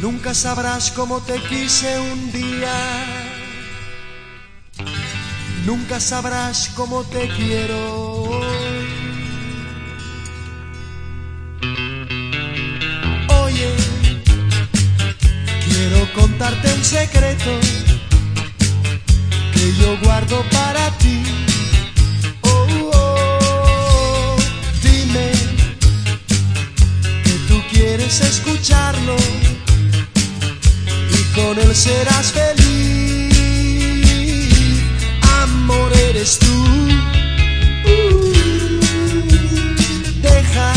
Nunca sabrás cómo te quise un día. Nunca sabrás cómo te quiero. Oye, quiero contarte un secreto que yo guardo para ti. Oh, oh, dime que tú quieres escucharlo con él serás feliz. Amor eres tú. Uh, deja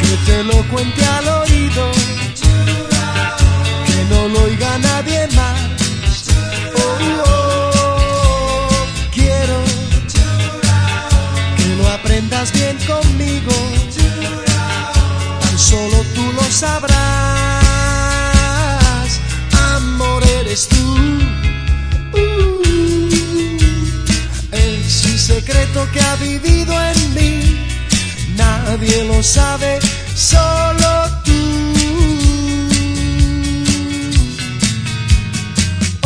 que te lo cuente al oído, que ha vivido en mí, nadie lo sabe, solo tú.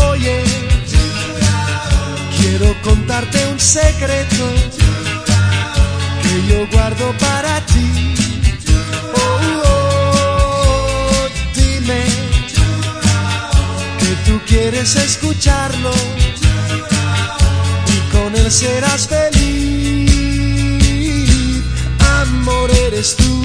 Oye, quiero contarte un secreto que yo guardo para ti. Oh, oh, dime que tú quieres escucharlo y con él serás feliz. eres tú.